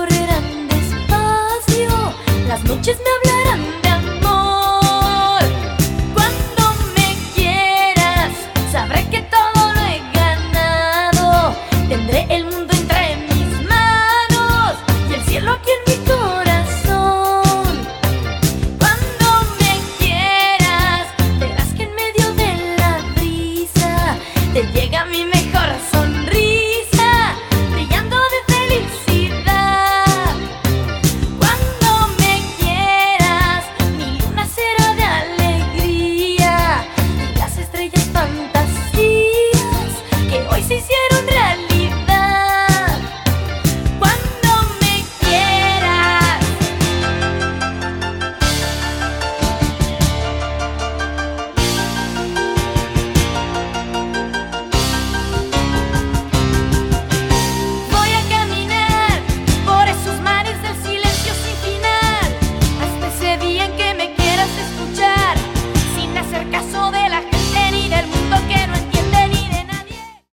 correrán despacio, las noches me hablan.